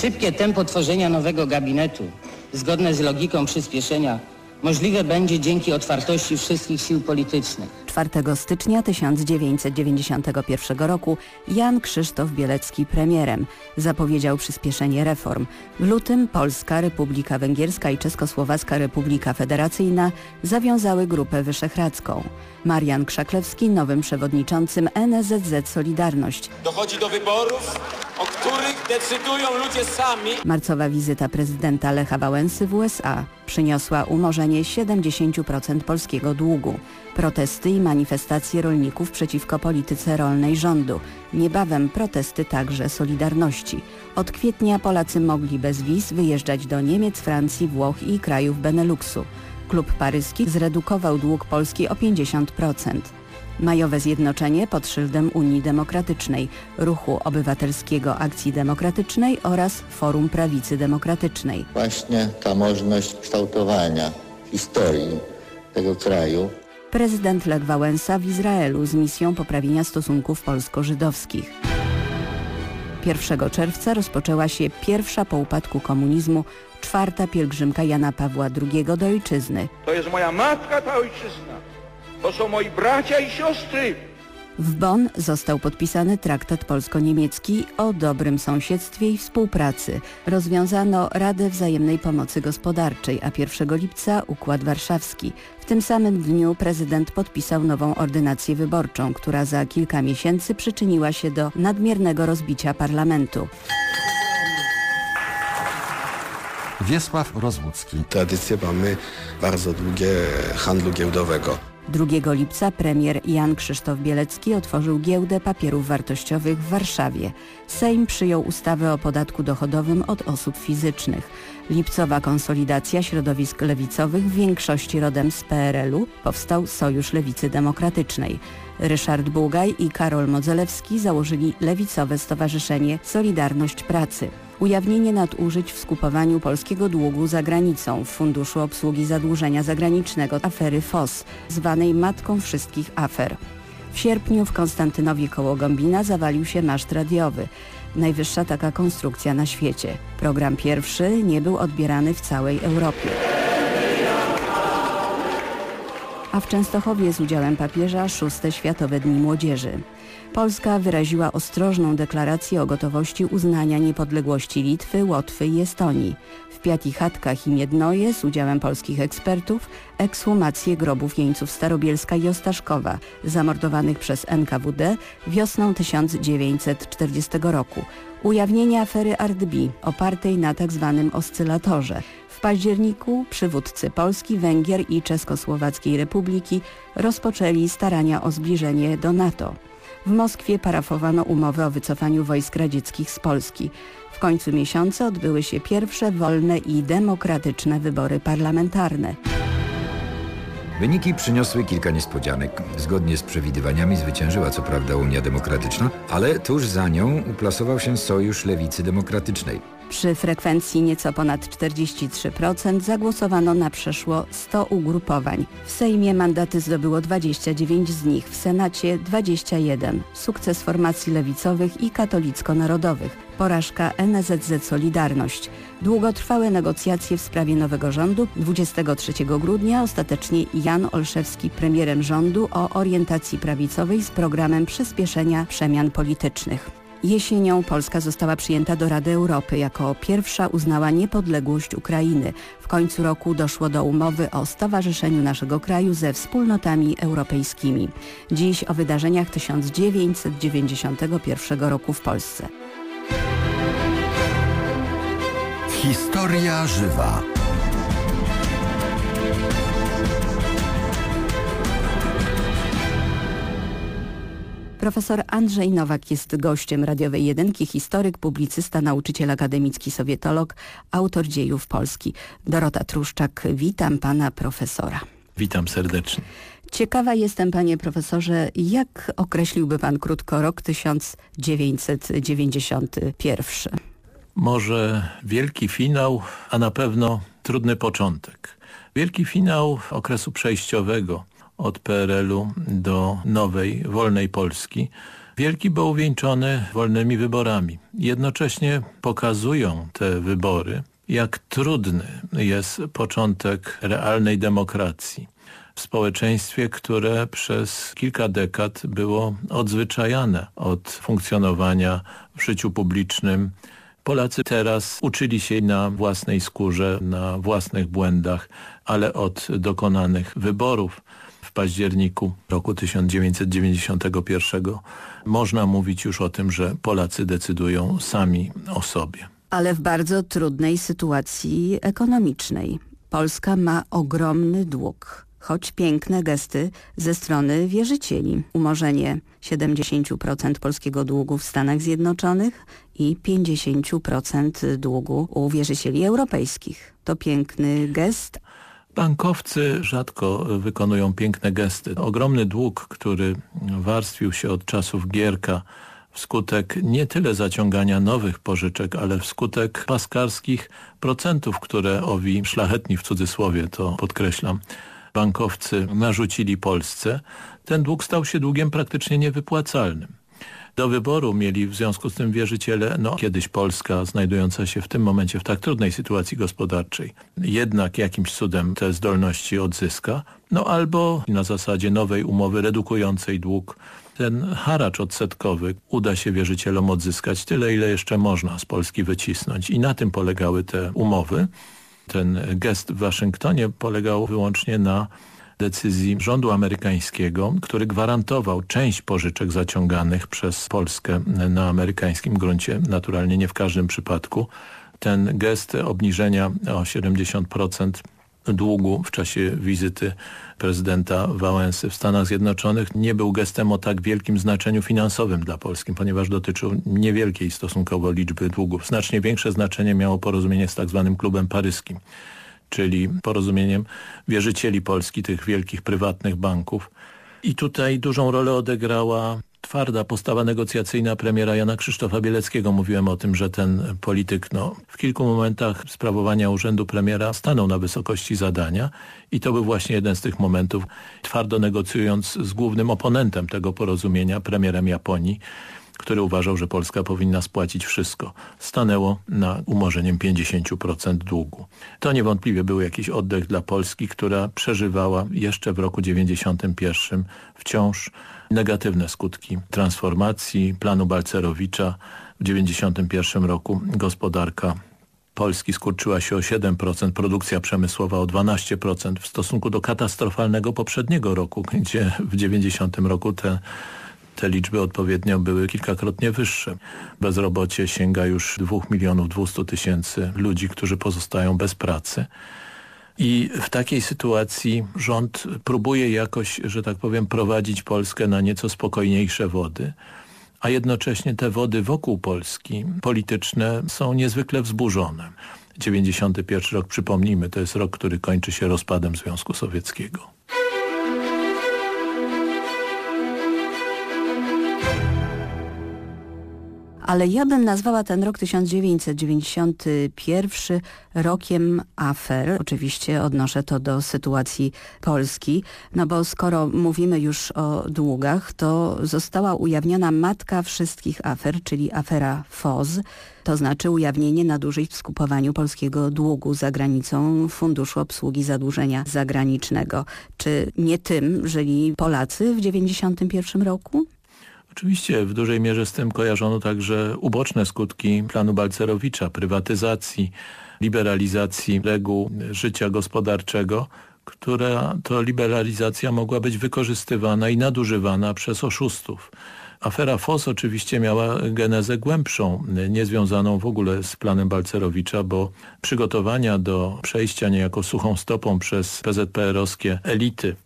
Szybkie tempo tworzenia nowego gabinetu, zgodne z logiką przyspieszenia, możliwe będzie dzięki otwartości wszystkich sił politycznych. 4 stycznia 1991 roku Jan Krzysztof Bielecki premierem zapowiedział przyspieszenie reform. W lutym Polska, Republika Węgierska i Czeskosłowacka Republika Federacyjna zawiązały Grupę Wyszehradzką. Marian Krzaklewski nowym przewodniczącym NSZZ Solidarność. Dochodzi do wyborów, o których decydują ludzie sami. Marcowa wizyta prezydenta Lecha Wałęsy w USA przyniosła umorzenie 70% polskiego długu. Protesty i manifestacje rolników przeciwko polityce rolnej rządu. Niebawem protesty także Solidarności. Od kwietnia Polacy mogli bez wiz wyjeżdżać do Niemiec, Francji, Włoch i krajów Beneluxu. Klub paryski zredukował dług Polski o 50%. Majowe zjednoczenie pod szyldem Unii Demokratycznej, Ruchu Obywatelskiego Akcji Demokratycznej oraz Forum Prawicy Demokratycznej. Właśnie ta możliwość kształtowania historii tego kraju Prezydent Lech Wałęsa w Izraelu z misją poprawienia stosunków polsko-żydowskich. 1 czerwca rozpoczęła się pierwsza po upadku komunizmu czwarta pielgrzymka Jana Pawła II do ojczyzny. To jest moja matka ta ojczyzna. To są moi bracia i siostry. W Bonn został podpisany traktat polsko-niemiecki o dobrym sąsiedztwie i współpracy. Rozwiązano Radę Wzajemnej Pomocy Gospodarczej, a 1 lipca Układ Warszawski. W tym samym dniu prezydent podpisał nową ordynację wyborczą, która za kilka miesięcy przyczyniła się do nadmiernego rozbicia parlamentu. Wiesław Rozłucki. Tradycję mamy bardzo długie handlu giełdowego. 2 lipca premier Jan Krzysztof Bielecki otworzył giełdę papierów wartościowych w Warszawie. Sejm przyjął ustawę o podatku dochodowym od osób fizycznych. Lipcowa konsolidacja środowisk lewicowych w większości rodem z PRL-u powstał Sojusz Lewicy Demokratycznej. Ryszard Bugaj i Karol Modzelewski założyli lewicowe stowarzyszenie Solidarność Pracy. Ujawnienie nadużyć w skupowaniu polskiego długu za granicą w Funduszu Obsługi Zadłużenia Zagranicznego afery FOS, zwanej matką wszystkich afer. W sierpniu w Konstantynowie koło Gombina zawalił się maszt radiowy. Najwyższa taka konstrukcja na świecie. Program pierwszy nie był odbierany w całej Europie. A w Częstochowie z udziałem papieża szóste Światowe Dni Młodzieży. Polska wyraziła ostrożną deklarację o gotowości uznania niepodległości Litwy, Łotwy i Estonii. W Piatichatkach i Miednoje z udziałem polskich ekspertów ekshumację grobów jeńców Starobielska i Ostaszkowa, zamordowanych przez NKWD wiosną 1940 roku. Ujawnienie afery Ardbi, opartej na tzw. Tak oscylatorze. W październiku przywódcy Polski, Węgier i Czeskosłowackiej Republiki rozpoczęli starania o zbliżenie do NATO. W Moskwie parafowano umowę o wycofaniu wojsk radzieckich z Polski. W końcu miesiąca odbyły się pierwsze wolne i demokratyczne wybory parlamentarne. Wyniki przyniosły kilka niespodzianek. Zgodnie z przewidywaniami zwyciężyła co prawda Unia Demokratyczna, ale tuż za nią uplasował się Sojusz Lewicy Demokratycznej. Przy frekwencji nieco ponad 43% zagłosowano na przeszło 100 ugrupowań. W Sejmie mandaty zdobyło 29 z nich, w Senacie 21. Sukces formacji lewicowych i katolicko-narodowych. Porażka NSZZ Solidarność. Długotrwałe negocjacje w sprawie nowego rządu 23 grudnia ostatecznie Jan Olszewski premierem rządu o orientacji prawicowej z programem przyspieszenia przemian politycznych. Jesienią Polska została przyjęta do Rady Europy. Jako pierwsza uznała niepodległość Ukrainy. W końcu roku doszło do umowy o stowarzyszeniu naszego kraju ze wspólnotami europejskimi. Dziś o wydarzeniach 1991 roku w Polsce. Historia żywa. Profesor Andrzej Nowak jest gościem radiowej jedynki, historyk, publicysta, nauczyciel akademicki, sowietolog, autor dziejów Polski. Dorota Truszczak, witam pana profesora. Witam serdecznie. Ciekawa jestem, panie profesorze, jak określiłby pan krótko rok 1991? Może wielki finał, a na pewno trudny początek. Wielki finał okresu przejściowego od PRL-u do nowej, wolnej Polski. Wielki był uwieńczony wolnymi wyborami. Jednocześnie pokazują te wybory, jak trudny jest początek realnej demokracji w społeczeństwie, które przez kilka dekad było odzwyczajane od funkcjonowania w życiu publicznym. Polacy teraz uczyli się na własnej skórze, na własnych błędach, ale od dokonanych wyborów w październiku roku 1991 można mówić już o tym, że Polacy decydują sami o sobie. Ale w bardzo trudnej sytuacji ekonomicznej. Polska ma ogromny dług choć piękne gesty ze strony wierzycieli. Umorzenie 70% polskiego długu w Stanach Zjednoczonych i 50% długu u wierzycieli europejskich. To piękny gest. Bankowcy rzadko wykonują piękne gesty. Ogromny dług, który warstwił się od czasów Gierka wskutek nie tyle zaciągania nowych pożyczek, ale wskutek paskarskich procentów, które owi szlachetni w cudzysłowie, to podkreślam, bankowcy narzucili Polsce, ten dług stał się długiem praktycznie niewypłacalnym. Do wyboru mieli w związku z tym wierzyciele, no kiedyś Polska znajdująca się w tym momencie w tak trudnej sytuacji gospodarczej, jednak jakimś cudem te zdolności odzyska, no albo na zasadzie nowej umowy redukującej dług ten haracz odsetkowy uda się wierzycielom odzyskać tyle, ile jeszcze można z Polski wycisnąć. I na tym polegały te umowy. Ten gest w Waszyngtonie polegał wyłącznie na decyzji rządu amerykańskiego, który gwarantował część pożyczek zaciąganych przez Polskę na amerykańskim gruncie, naturalnie nie w każdym przypadku. Ten gest obniżenia o 70% długu w czasie wizyty prezydenta Wałęsy w Stanach Zjednoczonych nie był gestem o tak wielkim znaczeniu finansowym dla Polski, ponieważ dotyczył niewielkiej stosunkowo liczby długów. Znacznie większe znaczenie miało porozumienie z tak zwanym klubem paryskim, czyli porozumieniem wierzycieli Polski, tych wielkich prywatnych banków. I tutaj dużą rolę odegrała twarda postawa negocjacyjna premiera Jana Krzysztofa Bieleckiego. Mówiłem o tym, że ten polityk no, w kilku momentach sprawowania urzędu premiera stanął na wysokości zadania i to był właśnie jeden z tych momentów, twardo negocjując z głównym oponentem tego porozumienia, premierem Japonii, który uważał, że Polska powinna spłacić wszystko. Stanęło na umorzeniem 50% długu. To niewątpliwie był jakiś oddech dla Polski, która przeżywała jeszcze w roku 91 wciąż negatywne skutki transformacji planu Balcerowicza. W 91 roku gospodarka Polski skurczyła się o 7%, produkcja przemysłowa o 12% w stosunku do katastrofalnego poprzedniego roku, gdzie w 90 roku te te liczby odpowiednio były kilkakrotnie wyższe. Bezrobocie sięga już 2 milionów 200 tysięcy ludzi, którzy pozostają bez pracy. I w takiej sytuacji rząd próbuje jakoś, że tak powiem, prowadzić Polskę na nieco spokojniejsze wody, a jednocześnie te wody wokół Polski polityczne są niezwykle wzburzone. 91 rok, przypomnijmy, to jest rok, który kończy się rozpadem Związku Sowieckiego. Ale ja bym nazwała ten rok 1991 rokiem afer. Oczywiście odnoszę to do sytuacji Polski, no bo skoro mówimy już o długach, to została ujawniona matka wszystkich afer, czyli afera FOZ, to znaczy ujawnienie nadużyć w skupowaniu polskiego długu za granicą Funduszu Obsługi Zadłużenia Zagranicznego. Czy nie tym żyli Polacy w 1991 roku? Oczywiście w dużej mierze z tym kojarzono także uboczne skutki planu Balcerowicza, prywatyzacji, liberalizacji reguł życia gospodarczego, która to liberalizacja mogła być wykorzystywana i nadużywana przez oszustów. Afera FOS oczywiście miała genezę głębszą, niezwiązaną w ogóle z planem Balcerowicza, bo przygotowania do przejścia niejako suchą stopą przez PZPR-owskie elity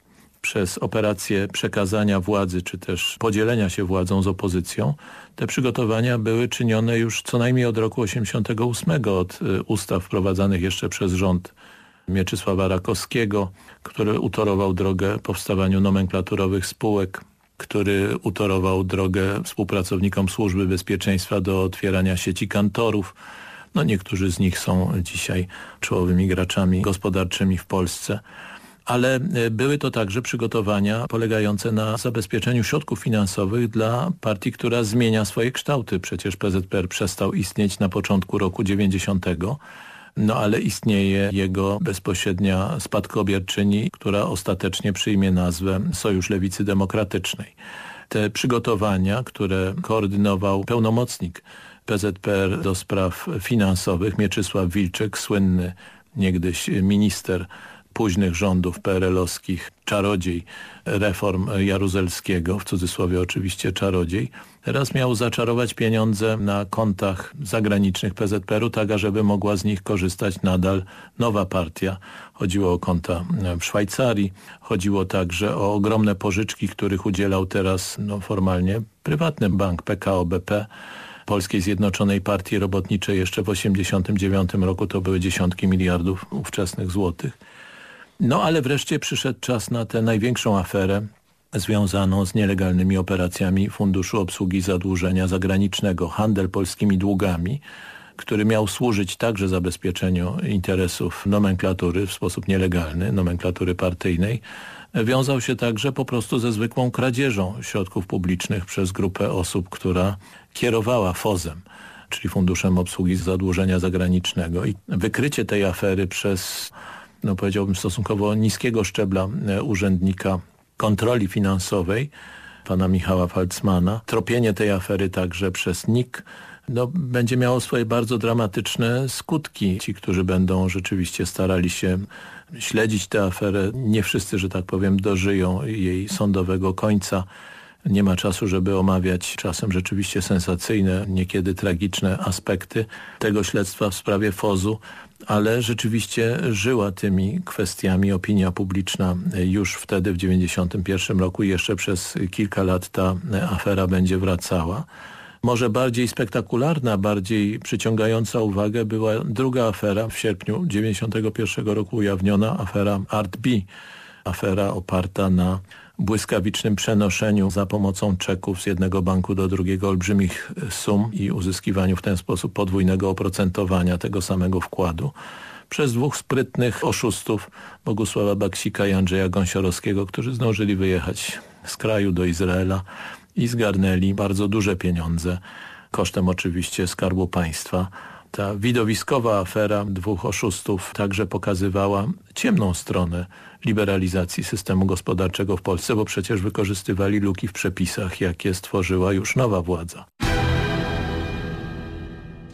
przez operację przekazania władzy, czy też podzielenia się władzą z opozycją, te przygotowania były czynione już co najmniej od roku 88, od y, ustaw wprowadzanych jeszcze przez rząd Mieczysława Rakowskiego, który utorował drogę powstawaniu nomenklaturowych spółek, który utorował drogę współpracownikom Służby Bezpieczeństwa do otwierania sieci kantorów. No niektórzy z nich są dzisiaj czołowymi graczami gospodarczymi w Polsce. Ale e, były to także przygotowania polegające na zabezpieczeniu środków finansowych dla partii, która zmienia swoje kształty. Przecież PZPR przestał istnieć na początku roku 90 no ale istnieje jego bezpośrednia spadkobierczyni, która ostatecznie przyjmie nazwę Sojusz Lewicy Demokratycznej. Te przygotowania, które koordynował pełnomocnik PZPR do spraw finansowych Mieczysław Wilczek, słynny niegdyś minister późnych rządów PRL-owskich, czarodziej reform Jaruzelskiego, w cudzysłowie oczywiście czarodziej, teraz miał zaczarować pieniądze na kontach zagranicznych PZPR-u, tak ażeby mogła z nich korzystać nadal nowa partia. Chodziło o konta w Szwajcarii, chodziło także o ogromne pożyczki, których udzielał teraz no, formalnie prywatny bank PKO BP, Polskiej Zjednoczonej Partii Robotniczej jeszcze w 1989 roku to były dziesiątki miliardów ówczesnych złotych. No ale wreszcie przyszedł czas na tę największą aferę związaną z nielegalnymi operacjami Funduszu Obsługi Zadłużenia Zagranicznego, handel polskimi długami, który miał służyć także zabezpieczeniu interesów nomenklatury w sposób nielegalny, nomenklatury partyjnej, wiązał się także po prostu ze zwykłą kradzieżą środków publicznych przez grupę osób, która kierowała FOZem, czyli Funduszem Obsługi Zadłużenia Zagranicznego. I wykrycie tej afery przez no powiedziałbym stosunkowo niskiego szczebla e, urzędnika kontroli finansowej, pana Michała Falcmana. Tropienie tej afery także przez NIK no, będzie miało swoje bardzo dramatyczne skutki. Ci, którzy będą rzeczywiście starali się śledzić tę aferę, nie wszyscy, że tak powiem, dożyją jej sądowego końca. Nie ma czasu, żeby omawiać czasem rzeczywiście sensacyjne, niekiedy tragiczne aspekty tego śledztwa w sprawie Fozu, ale rzeczywiście żyła tymi kwestiami opinia publiczna już wtedy w 1991 roku i jeszcze przez kilka lat ta afera będzie wracała. Może bardziej spektakularna, bardziej przyciągająca uwagę była druga afera w sierpniu 1991 roku ujawniona, afera Art B. Afera oparta na błyskawicznym przenoszeniu za pomocą czeków z jednego banku do drugiego olbrzymich sum i uzyskiwaniu w ten sposób podwójnego oprocentowania tego samego wkładu przez dwóch sprytnych oszustów Bogusława Baksika i Andrzeja Gąsiorowskiego, którzy zdążyli wyjechać z kraju do Izraela i zgarnęli bardzo duże pieniądze, kosztem oczywiście Skarbu Państwa. Ta widowiskowa afera dwóch oszustów także pokazywała ciemną stronę liberalizacji systemu gospodarczego w Polsce, bo przecież wykorzystywali luki w przepisach, jakie stworzyła już nowa władza.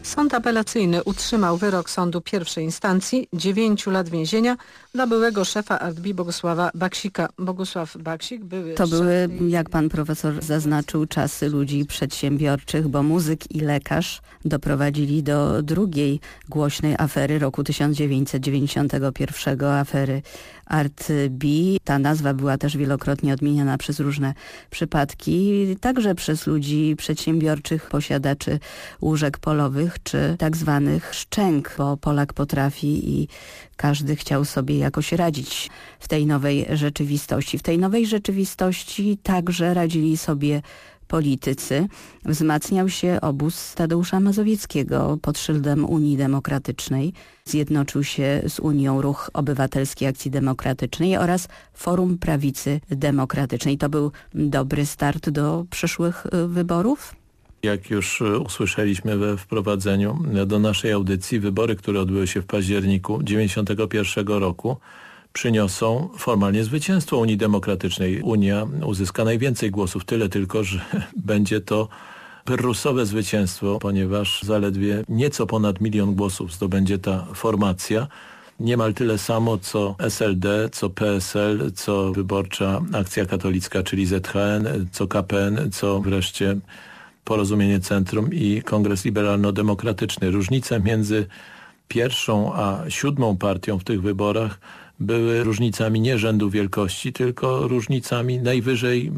Sąd apelacyjny utrzymał wyrok sądu pierwszej instancji 9 lat więzienia dla byłego szefa ARDBI Bogusława Baksika. Bogusław Baksik były To były, jak pan profesor zaznaczył, czasy ludzi przedsiębiorczych, bo muzyk i lekarz doprowadzili do drugiej głośnej afery roku 1991, afery Art B. Ta nazwa była też wielokrotnie odmieniana przez różne przypadki, także przez ludzi przedsiębiorczych, posiadaczy łóżek polowych, czy tak zwanych szczęk, bo Polak potrafi i każdy chciał sobie jakoś radzić w tej nowej rzeczywistości. W tej nowej rzeczywistości także radzili sobie politycy. Wzmacniał się obóz Tadeusza Mazowieckiego pod szyldem Unii Demokratycznej. Zjednoczył się z Unią Ruch Obywatelski Akcji Demokratycznej oraz Forum Prawicy Demokratycznej. To był dobry start do przyszłych y, wyborów? Jak już e, usłyszeliśmy we wprowadzeniu do naszej audycji, wybory, które odbyły się w październiku 1991 roku, przyniosą formalnie zwycięstwo Unii Demokratycznej. Unia uzyska najwięcej głosów, tyle tylko, że będzie to pyrrusowe zwycięstwo, ponieważ zaledwie nieco ponad milion głosów zdobędzie ta formacja. Niemal tyle samo co SLD, co PSL, co Wyborcza Akcja Katolicka, czyli ZHN, co KPN, co wreszcie Porozumienie Centrum i Kongres Liberalno-Demokratyczny. Różnice między pierwszą a siódmą partią w tych wyborach były różnicami nie rzędu wielkości, tylko różnicami najwyżej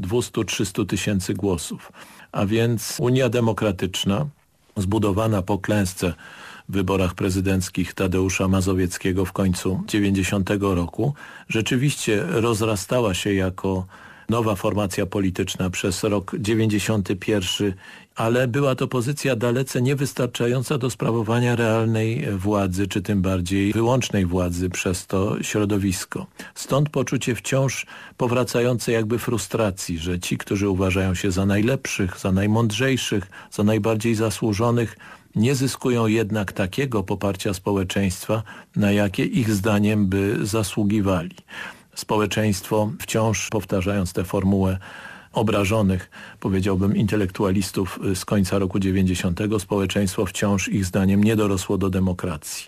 200-300 e, tysięcy głosów. A więc Unia Demokratyczna, zbudowana po klęsce w wyborach prezydenckich Tadeusza Mazowieckiego w końcu 90 roku, rzeczywiście rozrastała się jako nowa formacja polityczna przez rok 91, ale była to pozycja dalece niewystarczająca do sprawowania realnej władzy, czy tym bardziej wyłącznej władzy przez to środowisko. Stąd poczucie wciąż powracające jakby frustracji, że ci, którzy uważają się za najlepszych, za najmądrzejszych, za najbardziej zasłużonych, nie zyskują jednak takiego poparcia społeczeństwa, na jakie ich zdaniem by zasługiwali. Społeczeństwo wciąż, powtarzając tę formułę obrażonych, powiedziałbym, intelektualistów z końca roku 90, społeczeństwo wciąż ich zdaniem nie dorosło do demokracji.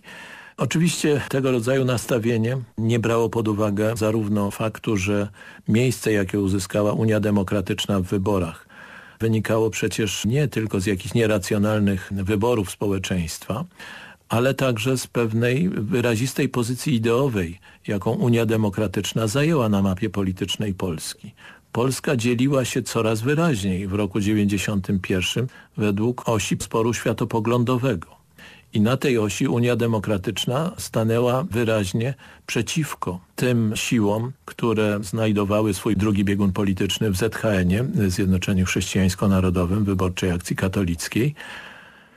Oczywiście tego rodzaju nastawienie nie brało pod uwagę zarówno faktu, że miejsce, jakie uzyskała Unia Demokratyczna w wyborach, wynikało przecież nie tylko z jakichś nieracjonalnych wyborów społeczeństwa, ale także z pewnej wyrazistej pozycji ideowej, jaką Unia Demokratyczna zajęła na mapie politycznej Polski. Polska dzieliła się coraz wyraźniej w roku 91 według osi sporu światopoglądowego. I na tej osi Unia Demokratyczna stanęła wyraźnie przeciwko tym siłom, które znajdowały swój drugi biegun polityczny w ZHN-ie, Zjednoczeniu Chrześcijańsko-Narodowym Wyborczej Akcji Katolickiej,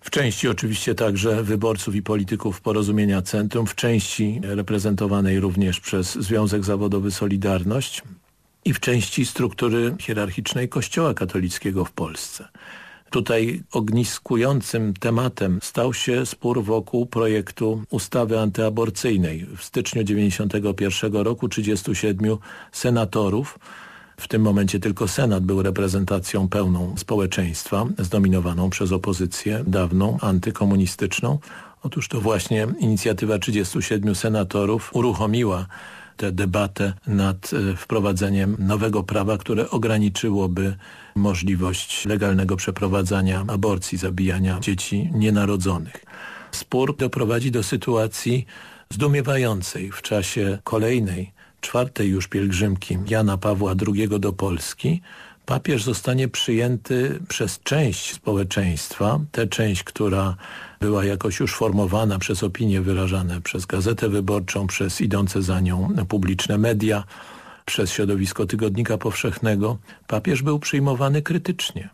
w części oczywiście także wyborców i polityków Porozumienia Centrum, w części reprezentowanej również przez Związek Zawodowy Solidarność i w części struktury hierarchicznej Kościoła katolickiego w Polsce. Tutaj ogniskującym tematem stał się spór wokół projektu ustawy antyaborcyjnej. W styczniu 1991 roku 37 senatorów w tym momencie tylko Senat był reprezentacją pełną społeczeństwa, zdominowaną przez opozycję dawną, antykomunistyczną. Otóż to właśnie inicjatywa 37 senatorów uruchomiła tę debatę nad e, wprowadzeniem nowego prawa, które ograniczyłoby możliwość legalnego przeprowadzania aborcji, zabijania dzieci nienarodzonych. Spór doprowadzi do sytuacji zdumiewającej w czasie kolejnej czwartej już pielgrzymki Jana Pawła II do Polski, papież zostanie przyjęty przez część społeczeństwa, tę część, która była jakoś już formowana przez opinie wyrażane przez Gazetę Wyborczą, przez idące za nią publiczne media, przez środowisko Tygodnika Powszechnego, papież był przyjmowany krytycznie.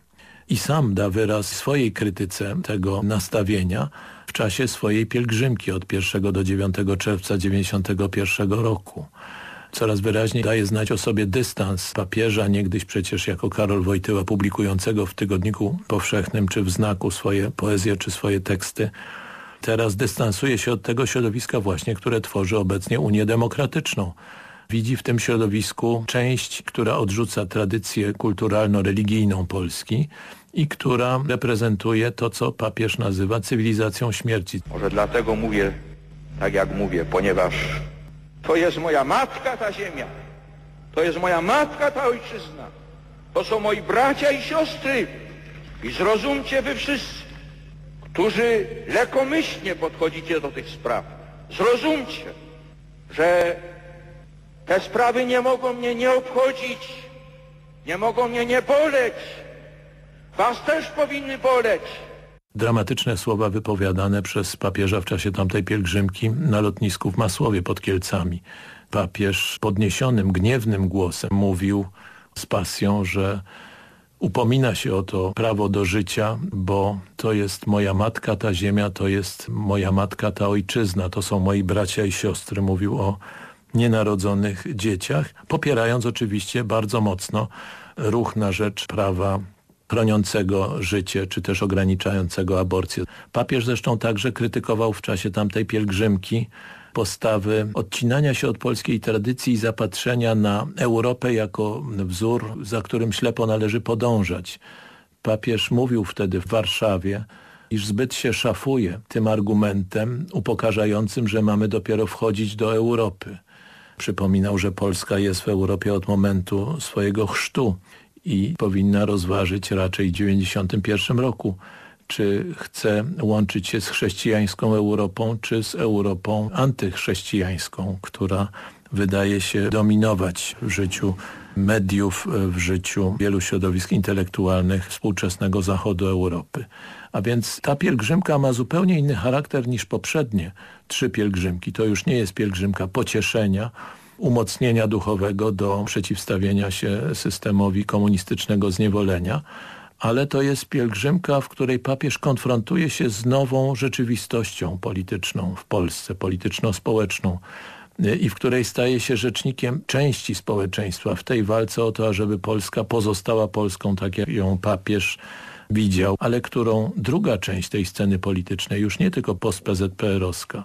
I sam da wyraz swojej krytyce tego nastawienia w czasie swojej pielgrzymki od 1 do 9 czerwca 1991 roku coraz wyraźniej daje znać o sobie dystans papieża, niegdyś przecież jako Karol Wojtyła publikującego w Tygodniku Powszechnym czy w Znaku swoje poezje czy swoje teksty. Teraz dystansuje się od tego środowiska właśnie, które tworzy obecnie Unię Demokratyczną. Widzi w tym środowisku część, która odrzuca tradycję kulturalno-religijną Polski i która reprezentuje to, co papież nazywa cywilizacją śmierci. Może dlatego mówię tak, jak mówię, ponieważ to jest moja matka ta ziemia. To jest moja matka ta ojczyzna. To są moi bracia i siostry. I zrozumcie wy wszyscy, którzy lekomyślnie podchodzicie do tych spraw. Zrozumcie, że te sprawy nie mogą mnie nie obchodzić, nie mogą mnie nie boleć. Was też powinny boleć dramatyczne słowa wypowiadane przez papieża w czasie tamtej pielgrzymki na lotnisku w Masłowie pod Kielcami. Papież podniesionym, gniewnym głosem mówił z pasją, że upomina się o to prawo do życia, bo to jest moja matka ta ziemia, to jest moja matka ta ojczyzna, to są moi bracia i siostry. Mówił o nienarodzonych dzieciach, popierając oczywiście bardzo mocno ruch na rzecz prawa chroniącego życie, czy też ograniczającego aborcję. Papież zresztą także krytykował w czasie tamtej pielgrzymki postawy odcinania się od polskiej tradycji i zapatrzenia na Europę jako wzór, za którym ślepo należy podążać. Papież mówił wtedy w Warszawie, iż zbyt się szafuje tym argumentem upokarzającym, że mamy dopiero wchodzić do Europy. Przypominał, że Polska jest w Europie od momentu swojego chrztu i powinna rozważyć raczej w 1991 roku, czy chce łączyć się z chrześcijańską Europą, czy z Europą antychrześcijańską, która wydaje się dominować w życiu mediów, w życiu wielu środowisk intelektualnych współczesnego zachodu Europy. A więc ta pielgrzymka ma zupełnie inny charakter niż poprzednie trzy pielgrzymki. To już nie jest pielgrzymka pocieszenia, umocnienia duchowego do przeciwstawienia się systemowi komunistycznego zniewolenia, ale to jest pielgrzymka, w której papież konfrontuje się z nową rzeczywistością polityczną w Polsce, polityczno-społeczną i w której staje się rzecznikiem części społeczeństwa w tej walce o to, ażeby Polska pozostała Polską, tak jak ją papież widział, ale którą druga część tej sceny politycznej, już nie tylko post-PZPR-owska,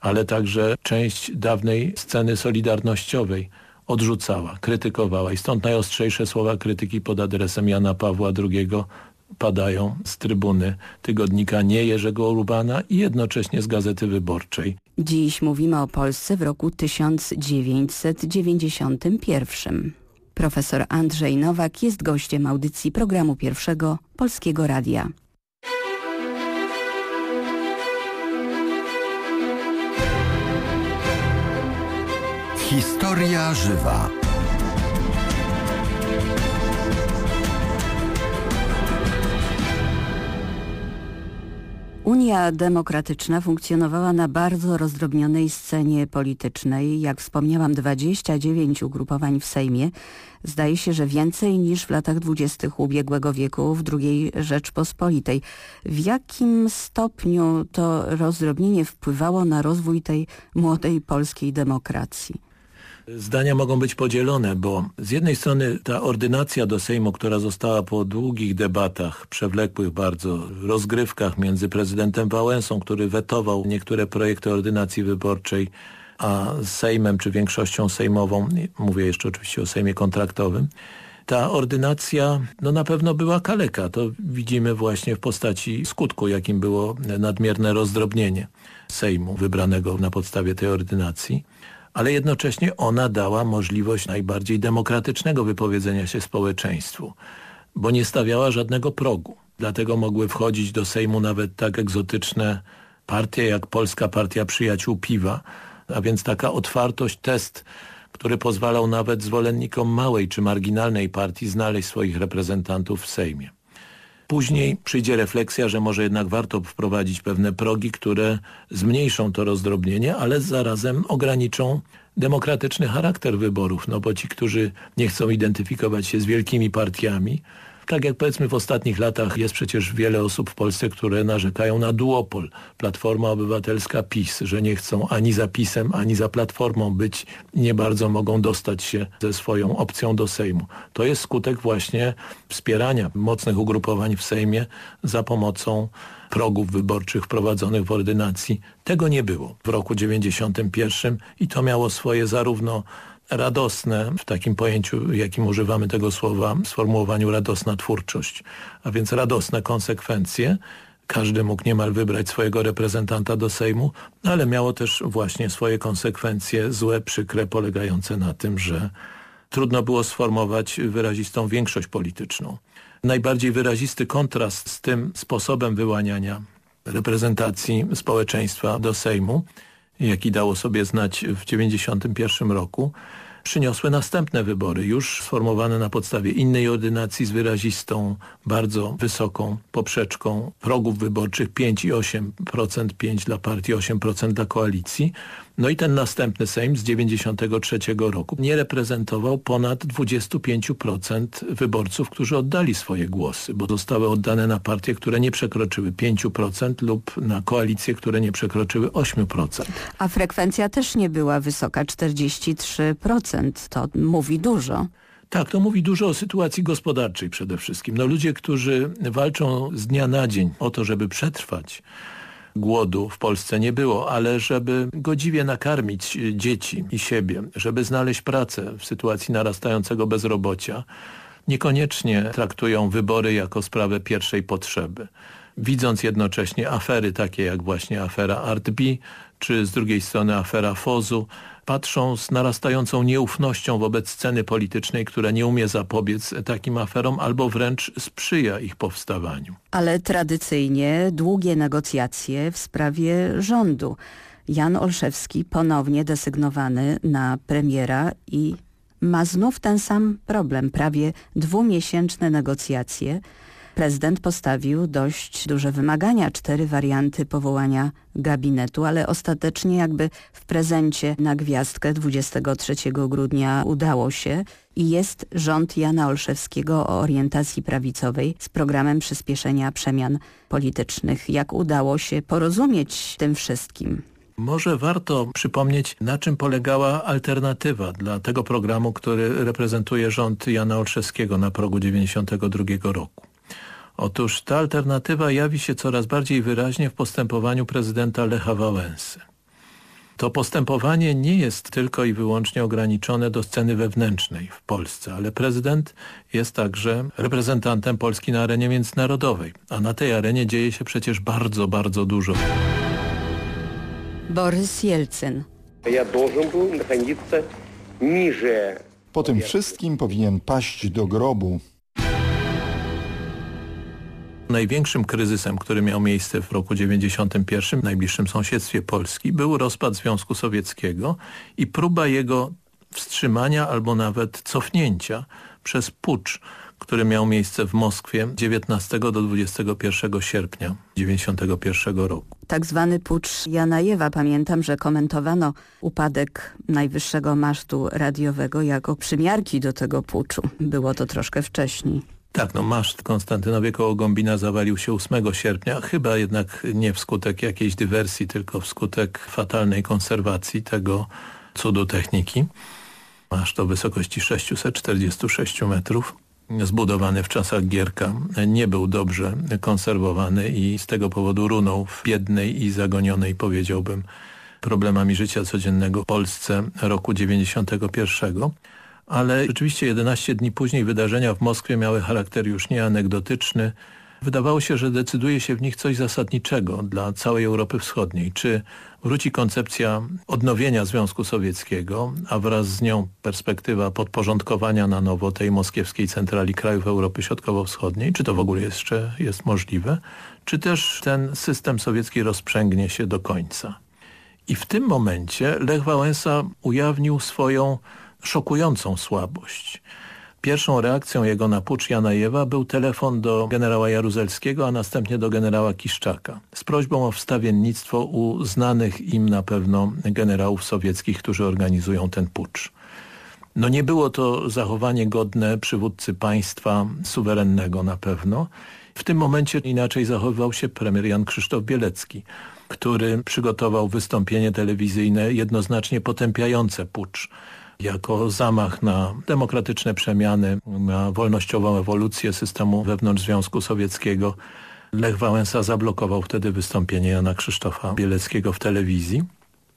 ale także część dawnej sceny solidarnościowej odrzucała, krytykowała i stąd najostrzejsze słowa krytyki pod adresem Jana Pawła II padają z trybuny tygodnika Nie Jerzego Urbana i jednocześnie z Gazety Wyborczej. Dziś mówimy o Polsce w roku 1991. Profesor Andrzej Nowak jest gościem audycji programu pierwszego Polskiego Radia. Historia żywa. Unia Demokratyczna funkcjonowała na bardzo rozdrobnionej scenie politycznej. Jak wspomniałam, 29 ugrupowań w Sejmie. Zdaje się, że więcej niż w latach dwudziestych ubiegłego wieku w II Rzeczpospolitej. W jakim stopniu to rozdrobnienie wpływało na rozwój tej młodej polskiej demokracji? Zdania mogą być podzielone, bo z jednej strony ta ordynacja do Sejmu, która została po długich debatach, przewlekłych bardzo, rozgrywkach między prezydentem Wałęsą, który wetował niektóre projekty ordynacji wyborczej, a Sejmem czy większością sejmową, mówię jeszcze oczywiście o Sejmie kontraktowym, ta ordynacja no na pewno była kaleka. To widzimy właśnie w postaci skutku, jakim było nadmierne rozdrobnienie Sejmu wybranego na podstawie tej ordynacji ale jednocześnie ona dała możliwość najbardziej demokratycznego wypowiedzenia się społeczeństwu, bo nie stawiała żadnego progu. Dlatego mogły wchodzić do Sejmu nawet tak egzotyczne partie jak Polska Partia Przyjaciół Piwa, a więc taka otwartość, test, który pozwalał nawet zwolennikom małej czy marginalnej partii znaleźć swoich reprezentantów w Sejmie. Później przyjdzie refleksja, że może jednak warto wprowadzić pewne progi, które zmniejszą to rozdrobnienie, ale zarazem ograniczą demokratyczny charakter wyborów, no bo ci, którzy nie chcą identyfikować się z wielkimi partiami, tak jak powiedzmy w ostatnich latach jest przecież wiele osób w Polsce, które narzekają na duopol. Platforma Obywatelska PiS, że nie chcą ani za PiSem, ani za Platformą być nie bardzo mogą dostać się ze swoją opcją do Sejmu. To jest skutek właśnie wspierania mocnych ugrupowań w Sejmie za pomocą progów wyborczych wprowadzonych w ordynacji. Tego nie było w roku 91 i to miało swoje zarówno radosne w takim pojęciu, jakim używamy tego słowa, sformułowaniu radosna twórczość, a więc radosne konsekwencje. Każdy mógł niemal wybrać swojego reprezentanta do Sejmu, ale miało też właśnie swoje konsekwencje złe, przykre, polegające na tym, że trudno było sformować wyrazistą większość polityczną. Najbardziej wyrazisty kontrast z tym sposobem wyłaniania reprezentacji społeczeństwa do Sejmu jaki dało sobie znać w 1991 roku, przyniosły następne wybory, już sformowane na podstawie innej ordynacji z wyrazistą, bardzo wysoką poprzeczką progów wyborczych 5 i 8%, 5 dla partii, 8% dla koalicji. No i ten następny Sejm z 93 roku nie reprezentował ponad 25% wyborców, którzy oddali swoje głosy, bo zostały oddane na partie, które nie przekroczyły 5% lub na koalicje, które nie przekroczyły 8%. A frekwencja też nie była wysoka, 43%. To mówi dużo. Tak, to mówi dużo o sytuacji gospodarczej przede wszystkim. No ludzie, którzy walczą z dnia na dzień o to, żeby przetrwać, głodu w Polsce nie było, ale żeby godziwie nakarmić dzieci i siebie, żeby znaleźć pracę w sytuacji narastającego bezrobocia, niekoniecznie traktują wybory jako sprawę pierwszej potrzeby. Widząc jednocześnie afery takie jak właśnie afera ArtB, czy z drugiej strony afera Fozu, patrzą z narastającą nieufnością wobec sceny politycznej, która nie umie zapobiec takim aferom albo wręcz sprzyja ich powstawaniu. Ale tradycyjnie długie negocjacje w sprawie rządu. Jan Olszewski ponownie desygnowany na premiera i ma znów ten sam problem, prawie dwumiesięczne negocjacje Prezydent postawił dość duże wymagania, cztery warianty powołania gabinetu, ale ostatecznie jakby w prezencie na gwiazdkę 23 grudnia udało się i jest rząd Jana Olszewskiego o orientacji prawicowej z programem przyspieszenia przemian politycznych. Jak udało się porozumieć tym wszystkim? Może warto przypomnieć, na czym polegała alternatywa dla tego programu, który reprezentuje rząd Jana Olszewskiego na progu 92 roku. Otóż ta alternatywa jawi się coraz bardziej wyraźnie w postępowaniu prezydenta Lecha Wałęsy. To postępowanie nie jest tylko i wyłącznie ograniczone do sceny wewnętrznej w Polsce, ale prezydent jest także reprezentantem Polski na arenie międzynarodowej, a na tej arenie dzieje się przecież bardzo, bardzo dużo. Borys Jelcyn. Po tym wszystkim powinien paść do grobu. Największym kryzysem, który miał miejsce w roku 91 w najbliższym sąsiedztwie Polski był rozpad Związku Sowieckiego i próba jego wstrzymania albo nawet cofnięcia przez pucz, który miał miejsce w Moskwie 19 do 21 sierpnia 91 roku. Tak zwany pucz Janajewa. Pamiętam, że komentowano upadek najwyższego masztu radiowego jako przymiarki do tego puczu. Było to troszkę wcześniej. Tak, no maszt Konstantynowie koło Gombina zawalił się 8 sierpnia, chyba jednak nie wskutek jakiejś dywersji, tylko wskutek fatalnej konserwacji tego cudu techniki. Maszt o wysokości 646 metrów, zbudowany w czasach Gierka, nie był dobrze konserwowany i z tego powodu runął w biednej i zagonionej, powiedziałbym, problemami życia codziennego w Polsce roku 91 ale rzeczywiście 11 dni później wydarzenia w Moskwie miały charakter już nie anegdotyczny. Wydawało się, że decyduje się w nich coś zasadniczego dla całej Europy Wschodniej. Czy wróci koncepcja odnowienia Związku Sowieckiego, a wraz z nią perspektywa podporządkowania na nowo tej moskiewskiej centrali krajów Europy Środkowo-Wschodniej, czy to w ogóle jeszcze jest możliwe, czy też ten system sowiecki rozprzęgnie się do końca. I w tym momencie Lech Wałęsa ujawnił swoją szokującą słabość. Pierwszą reakcją jego na pucz Janajewa był telefon do generała Jaruzelskiego, a następnie do generała Kiszczaka z prośbą o wstawiennictwo u znanych im na pewno generałów sowieckich, którzy organizują ten pucz. No nie było to zachowanie godne przywódcy państwa suwerennego na pewno. W tym momencie inaczej zachowywał się premier Jan Krzysztof Bielecki, który przygotował wystąpienie telewizyjne jednoznacznie potępiające pucz jako zamach na demokratyczne przemiany, na wolnościową ewolucję systemu wewnątrz Związku Sowieckiego. Lech Wałęsa zablokował wtedy wystąpienie Jana Krzysztofa Bieleckiego w telewizji,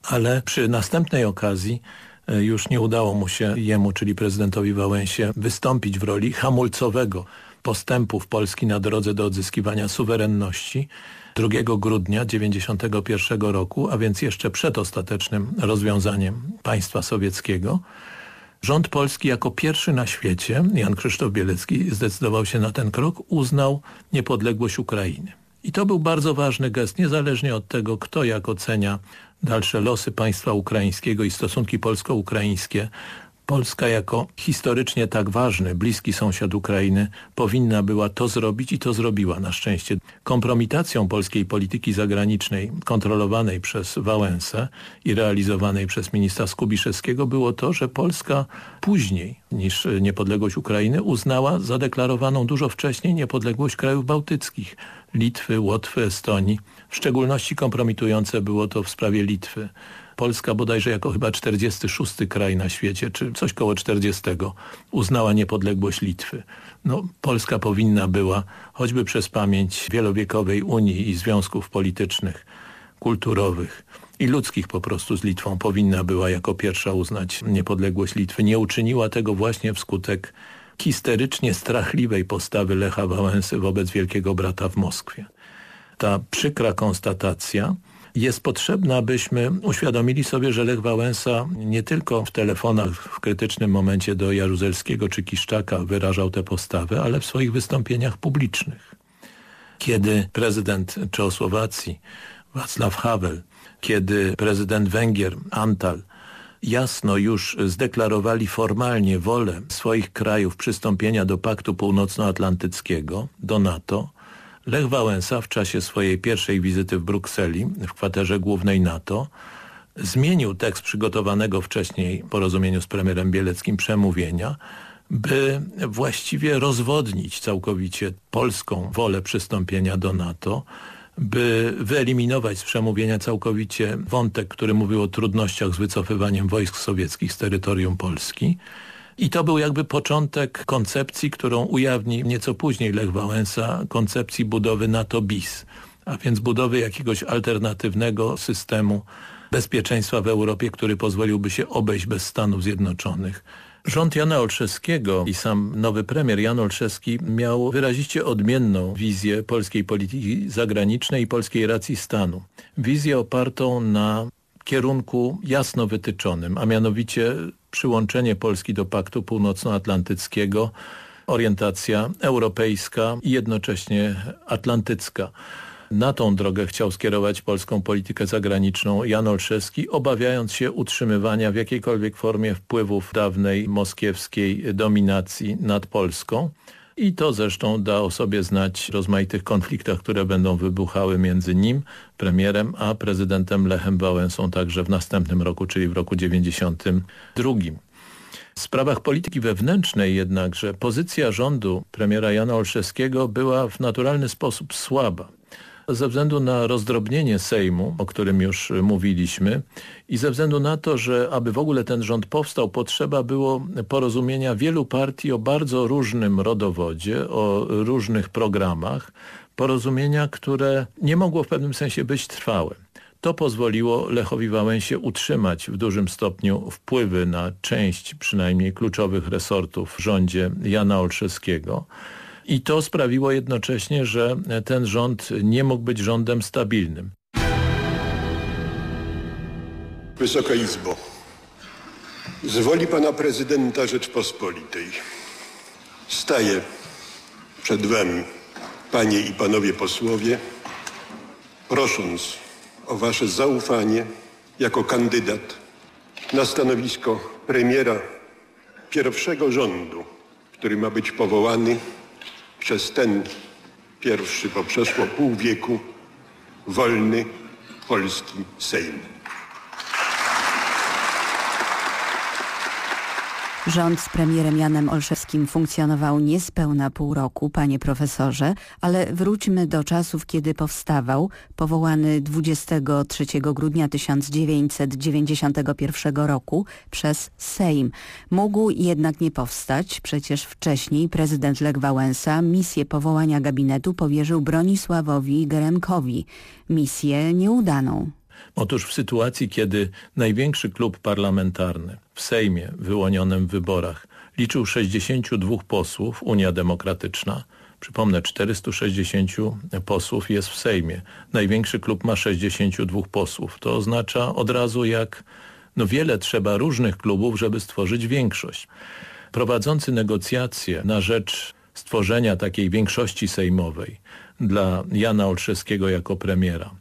ale przy następnej okazji e, już nie udało mu się jemu, czyli prezydentowi Wałęsie, wystąpić w roli hamulcowego postępów Polski na drodze do odzyskiwania suwerenności 2 grudnia 1991 roku, a więc jeszcze przed ostatecznym rozwiązaniem państwa sowieckiego, rząd polski jako pierwszy na świecie, Jan Krzysztof Bielecki zdecydował się na ten krok, uznał niepodległość Ukrainy. I to był bardzo ważny gest, niezależnie od tego, kto jak ocenia dalsze losy państwa ukraińskiego i stosunki polsko-ukraińskie Polska jako historycznie tak ważny, bliski sąsiad Ukrainy powinna była to zrobić i to zrobiła na szczęście. Kompromitacją polskiej polityki zagranicznej kontrolowanej przez Wałęsę i realizowanej przez ministra Skubiszewskiego było to, że Polska później niż niepodległość Ukrainy uznała zadeklarowaną dużo wcześniej niepodległość krajów bałtyckich, Litwy, Łotwy, Estonii. W szczególności kompromitujące było to w sprawie Litwy. Polska bodajże jako chyba 46 kraj na świecie, czy coś koło 40 uznała niepodległość Litwy. No, Polska powinna była, choćby przez pamięć wielowiekowej Unii i związków politycznych, kulturowych i ludzkich po prostu z Litwą, powinna była jako pierwsza uznać niepodległość Litwy. Nie uczyniła tego właśnie wskutek histerycznie strachliwej postawy Lecha Wałęsy wobec Wielkiego Brata w Moskwie. Ta przykra konstatacja jest potrzebna, abyśmy uświadomili sobie, że Lech Wałęsa nie tylko w telefonach w krytycznym momencie do Jaruzelskiego czy Kiszczaka wyrażał tę postawę, ale w swoich wystąpieniach publicznych. Kiedy prezydent Czechosłowacji Wacław Havel, kiedy prezydent Węgier Antal jasno już zdeklarowali formalnie wolę swoich krajów przystąpienia do Paktu Północnoatlantyckiego, do NATO, Lech Wałęsa w czasie swojej pierwszej wizyty w Brukseli, w kwaterze głównej NATO, zmienił tekst przygotowanego wcześniej w porozumieniu z premierem Bieleckim przemówienia, by właściwie rozwodnić całkowicie polską wolę przystąpienia do NATO, by wyeliminować z przemówienia całkowicie wątek, który mówił o trudnościach z wycofywaniem wojsk sowieckich z terytorium Polski. I to był jakby początek koncepcji, którą ujawni nieco później Lech Wałęsa, koncepcji budowy NATO bis, a więc budowy jakiegoś alternatywnego systemu bezpieczeństwa w Europie, który pozwoliłby się obejść bez Stanów Zjednoczonych. Rząd Jana Olszewskiego i sam nowy premier Jan Olszewski miał wyrazicie odmienną wizję polskiej polityki zagranicznej i polskiej racji stanu. Wizję opartą na kierunku jasno wytyczonym, a mianowicie przyłączenie Polski do Paktu Północnoatlantyckiego, orientacja europejska i jednocześnie atlantycka. Na tą drogę chciał skierować polską politykę zagraniczną Jan Olszewski, obawiając się utrzymywania w jakiejkolwiek formie wpływów dawnej moskiewskiej dominacji nad Polską. I to zresztą da o sobie znać w rozmaitych konfliktach, które będą wybuchały między nim, premierem, a prezydentem Lechem Wałęsą także w następnym roku, czyli w roku 92. W sprawach polityki wewnętrznej jednakże pozycja rządu premiera Jana Olszewskiego była w naturalny sposób słaba ze względu na rozdrobnienie Sejmu, o którym już mówiliśmy i ze względu na to, że aby w ogóle ten rząd powstał, potrzeba było porozumienia wielu partii o bardzo różnym rodowodzie, o różnych programach, porozumienia, które nie mogło w pewnym sensie być trwałe. To pozwoliło Lechowi Wałęsie utrzymać w dużym stopniu wpływy na część przynajmniej kluczowych resortów w rządzie Jana Olszewskiego. I to sprawiło jednocześnie, że ten rząd nie mógł być rządem stabilnym. Wysoka Izbo, z woli pana prezydenta Rzeczpospolitej staję przed wami, panie i panowie posłowie, prosząc o wasze zaufanie jako kandydat na stanowisko premiera pierwszego rządu, który ma być powołany przez ten pierwszy, bo przeszło pół wieku, wolny polski Sejm. Rząd z premierem Janem Olszewskim funkcjonował niespełna pół roku, panie profesorze, ale wróćmy do czasów, kiedy powstawał, powołany 23 grudnia 1991 roku przez Sejm. Mógł jednak nie powstać, przecież wcześniej prezydent Lech Wałęsa misję powołania gabinetu powierzył Bronisławowi Geremkowi. Misję nieudaną. Otóż w sytuacji, kiedy największy klub parlamentarny w Sejmie wyłonionym w wyborach liczył 62 posłów, Unia Demokratyczna, przypomnę 460 posłów jest w Sejmie, największy klub ma 62 posłów. To oznacza od razu jak no wiele trzeba różnych klubów, żeby stworzyć większość. Prowadzący negocjacje na rzecz stworzenia takiej większości sejmowej dla Jana Olszewskiego jako premiera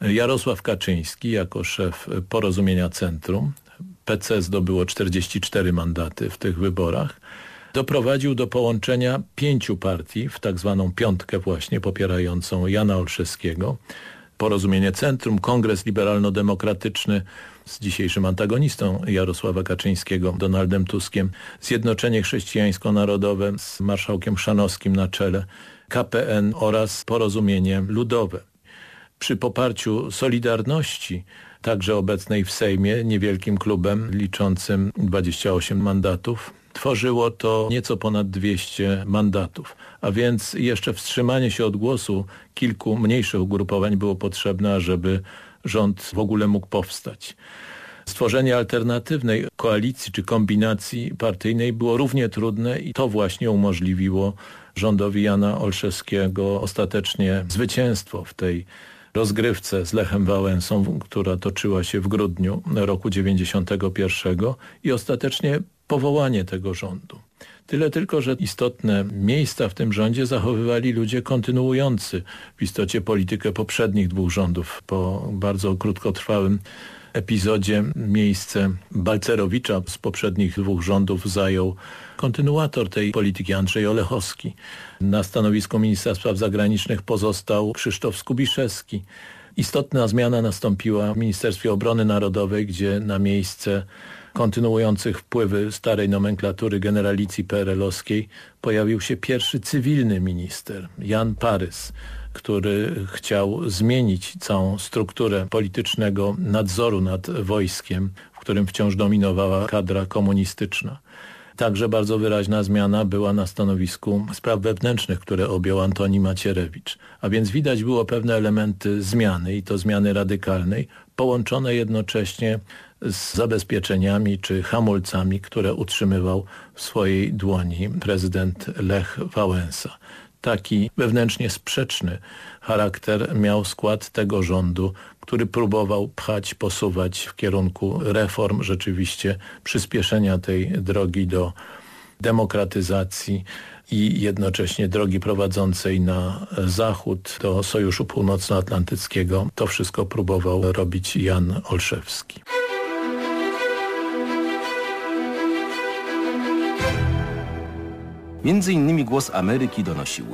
Jarosław Kaczyński jako szef Porozumienia Centrum, PC zdobyło 44 mandaty w tych wyborach, doprowadził do połączenia pięciu partii w tak zwaną piątkę właśnie popierającą Jana Olszewskiego. Porozumienie Centrum, Kongres Liberalno-Demokratyczny z dzisiejszym antagonistą Jarosława Kaczyńskiego, Donaldem Tuskiem, Zjednoczenie Chrześcijańsko-Narodowe z marszałkiem Szanowskim na czele, KPN oraz Porozumienie Ludowe przy poparciu Solidarności, także obecnej w Sejmie, niewielkim klubem liczącym 28 mandatów, tworzyło to nieco ponad 200 mandatów. A więc jeszcze wstrzymanie się od głosu kilku mniejszych ugrupowań było potrzebne, żeby rząd w ogóle mógł powstać. Stworzenie alternatywnej koalicji czy kombinacji partyjnej było równie trudne i to właśnie umożliwiło rządowi Jana Olszewskiego ostatecznie zwycięstwo w tej rozgrywce z Lechem Wałęsą, która toczyła się w grudniu roku 91 i ostatecznie powołanie tego rządu. Tyle tylko, że istotne miejsca w tym rządzie zachowywali ludzie kontynuujący w istocie politykę poprzednich dwóch rządów po bardzo krótkotrwałym epizodzie miejsce Balcerowicza z poprzednich dwóch rządów zajął kontynuator tej polityki Andrzej Olechowski. Na stanowisku ministra spraw zagranicznych pozostał Krzysztof Skubiszewski. Istotna zmiana nastąpiła w Ministerstwie Obrony Narodowej, gdzie na miejsce kontynuujących wpływy starej nomenklatury generalicji PRL-owskiej pojawił się pierwszy cywilny minister, Jan Parys, który chciał zmienić całą strukturę politycznego nadzoru nad wojskiem, w którym wciąż dominowała kadra komunistyczna. Także bardzo wyraźna zmiana była na stanowisku spraw wewnętrznych, które objął Antoni Macierewicz. A więc widać było pewne elementy zmiany i to zmiany radykalnej, połączone jednocześnie z zabezpieczeniami czy hamulcami, które utrzymywał w swojej dłoni prezydent Lech Wałęsa. Taki wewnętrznie sprzeczny charakter miał skład tego rządu, który próbował pchać, posuwać w kierunku reform, rzeczywiście przyspieszenia tej drogi do demokratyzacji i jednocześnie drogi prowadzącej na zachód do Sojuszu Północnoatlantyckiego. To wszystko próbował robić Jan Olszewski. Między innymi głos Ameryki donosił.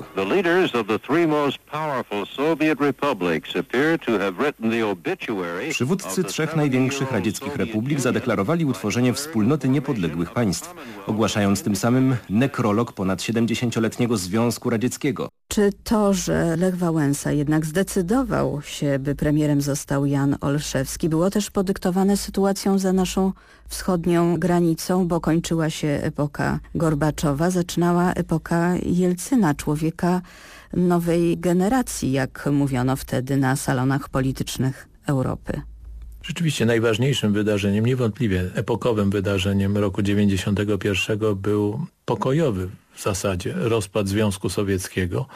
Przywódcy trzech największych radzieckich republik zadeklarowali utworzenie wspólnoty niepodległych państw, ogłaszając tym samym nekrolog ponad 70-letniego Związku Radzieckiego. Czy to, że Lech Wałęsa jednak zdecydował się, by premierem został Jan Olszewski, było też podyktowane sytuacją za naszą wschodnią granicą, bo kończyła się epoka Gorbaczowa, zaczynała epoka Jelcyna, człowieka nowej generacji, jak mówiono wtedy na salonach politycznych Europy. Rzeczywiście najważniejszym wydarzeniem, niewątpliwie epokowym wydarzeniem roku 91 był pokojowy w zasadzie rozpad Związku Sowieckiego,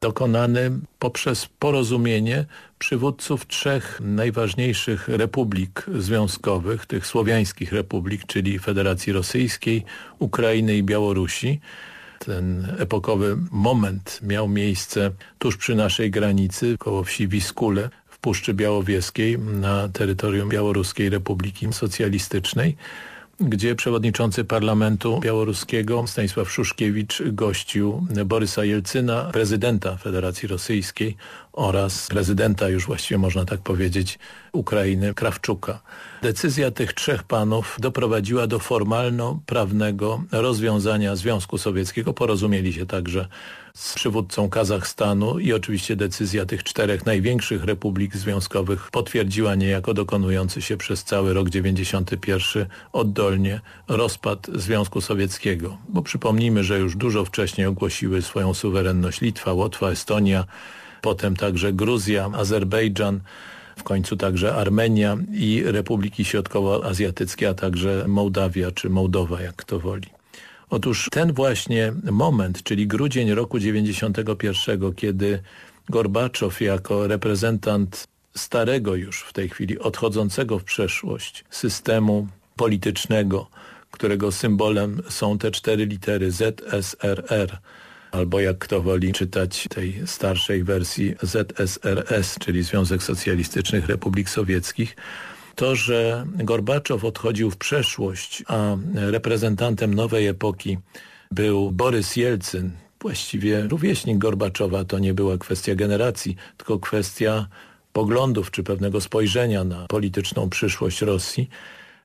dokonany poprzez porozumienie przywódców trzech najważniejszych republik związkowych, tych słowiańskich republik, czyli Federacji Rosyjskiej, Ukrainy i Białorusi. Ten epokowy moment miał miejsce tuż przy naszej granicy, koło wsi Wiskule w Puszczy Białowieskiej na terytorium Białoruskiej Republiki Socjalistycznej gdzie przewodniczący parlamentu białoruskiego Stanisław Szuszkiewicz gościł Borysa Jelcyna, prezydenta Federacji Rosyjskiej oraz prezydenta, już właściwie można tak powiedzieć, Ukrainy Krawczuka. Decyzja tych trzech panów doprowadziła do formalno-prawnego rozwiązania Związku Sowieckiego. Porozumieli się także z przywódcą Kazachstanu i oczywiście decyzja tych czterech największych republik związkowych potwierdziła niejako dokonujący się przez cały rok 91 oddolnie rozpad Związku Sowieckiego. Bo przypomnijmy, że już dużo wcześniej ogłosiły swoją suwerenność Litwa, Łotwa, Estonia, potem także Gruzja, Azerbejdżan, w końcu także Armenia i Republiki Środkowoazjatyckie, a także Mołdawia czy Mołdowa, jak kto woli. Otóż ten właśnie moment, czyli grudzień roku 91, kiedy Gorbaczow jako reprezentant starego już w tej chwili, odchodzącego w przeszłość systemu politycznego, którego symbolem są te cztery litery ZSRR, albo jak kto woli czytać tej starszej wersji ZSRS, czyli Związek Socjalistycznych Republik Sowieckich, to, że Gorbaczow odchodził w przeszłość, a reprezentantem nowej epoki był Borys Jelcyn, właściwie rówieśnik Gorbaczowa, to nie była kwestia generacji, tylko kwestia poglądów czy pewnego spojrzenia na polityczną przyszłość Rosji.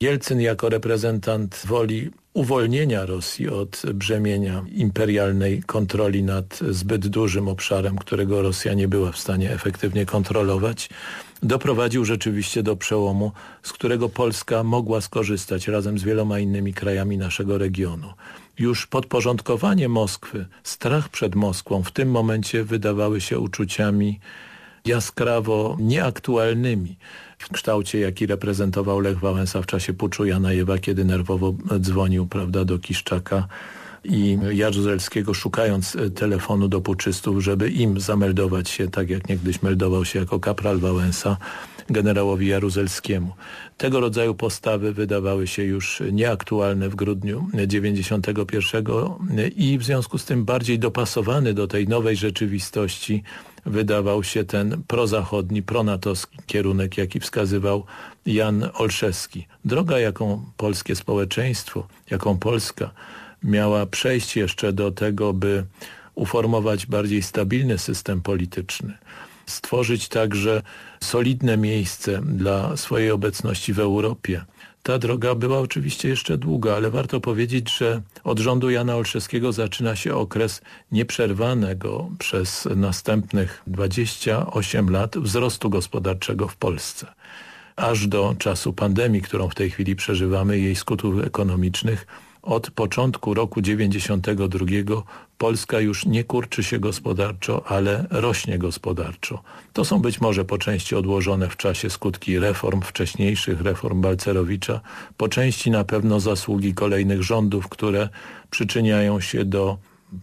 Jelcyn jako reprezentant woli uwolnienia Rosji od brzemienia imperialnej kontroli nad zbyt dużym obszarem, którego Rosja nie była w stanie efektywnie kontrolować, doprowadził rzeczywiście do przełomu, z którego Polska mogła skorzystać razem z wieloma innymi krajami naszego regionu. Już podporządkowanie Moskwy, strach przed Moskwą w tym momencie wydawały się uczuciami jaskrawo nieaktualnymi w kształcie, jaki reprezentował Lech Wałęsa w czasie puczu Janajewa, kiedy nerwowo dzwonił prawda, do Kiszczaka i Jaruzelskiego szukając e, telefonu do puczystów, żeby im zameldować się, tak jak niegdyś meldował się jako kapral Wałęsa, generałowi Jaruzelskiemu. Tego rodzaju postawy wydawały się już nieaktualne w grudniu 91 i w związku z tym bardziej dopasowany do tej nowej rzeczywistości wydawał się ten prozachodni, pronatowski kierunek, jaki wskazywał Jan Olszewski. Droga, jaką polskie społeczeństwo, jaką Polska miała przejść jeszcze do tego, by uformować bardziej stabilny system polityczny, stworzyć także solidne miejsce dla swojej obecności w Europie. Ta droga była oczywiście jeszcze długa, ale warto powiedzieć, że od rządu Jana Olszewskiego zaczyna się okres nieprzerwanego przez następnych 28 lat wzrostu gospodarczego w Polsce. Aż do czasu pandemii, którą w tej chwili przeżywamy, jej skutków ekonomicznych, od początku roku 92 Polska już nie kurczy się gospodarczo, ale rośnie gospodarczo. To są być może po części odłożone w czasie skutki reform wcześniejszych, reform Balcerowicza, po części na pewno zasługi kolejnych rządów, które przyczyniają się do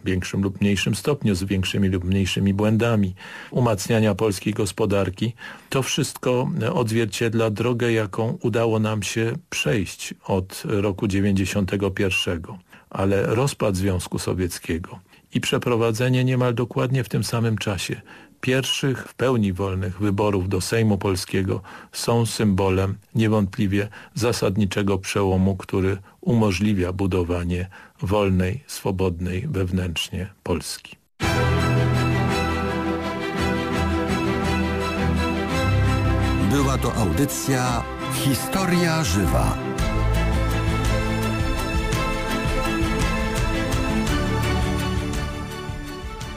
większym lub mniejszym stopniu, z większymi lub mniejszymi błędami, umacniania polskiej gospodarki. To wszystko odzwierciedla drogę, jaką udało nam się przejść od roku 91, ale rozpad Związku Sowieckiego i przeprowadzenie niemal dokładnie w tym samym czasie pierwszych w pełni wolnych wyborów do Sejmu Polskiego są symbolem niewątpliwie zasadniczego przełomu, który umożliwia budowanie wolnej, swobodnej wewnętrznie Polski. Była to audycja Historia Żywa.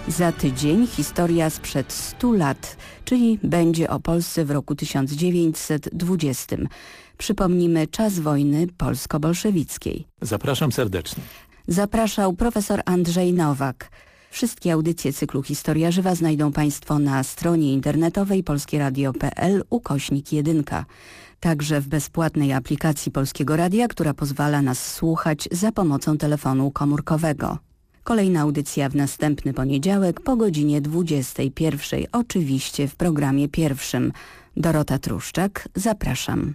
Za tydzień historia sprzed 100 lat, czyli będzie o Polsce w roku 1920. Przypomnimy czas wojny polsko-bolszewickiej. Zapraszam serdecznie. Zapraszał profesor Andrzej Nowak. Wszystkie audycje cyklu Historia Żywa znajdą Państwo na stronie internetowej polskieradio.pl ukośnik 1. Także w bezpłatnej aplikacji Polskiego Radia, która pozwala nas słuchać za pomocą telefonu komórkowego. Kolejna audycja w następny poniedziałek po godzinie 21. Oczywiście w programie pierwszym. Dorota Truszczak, zapraszam.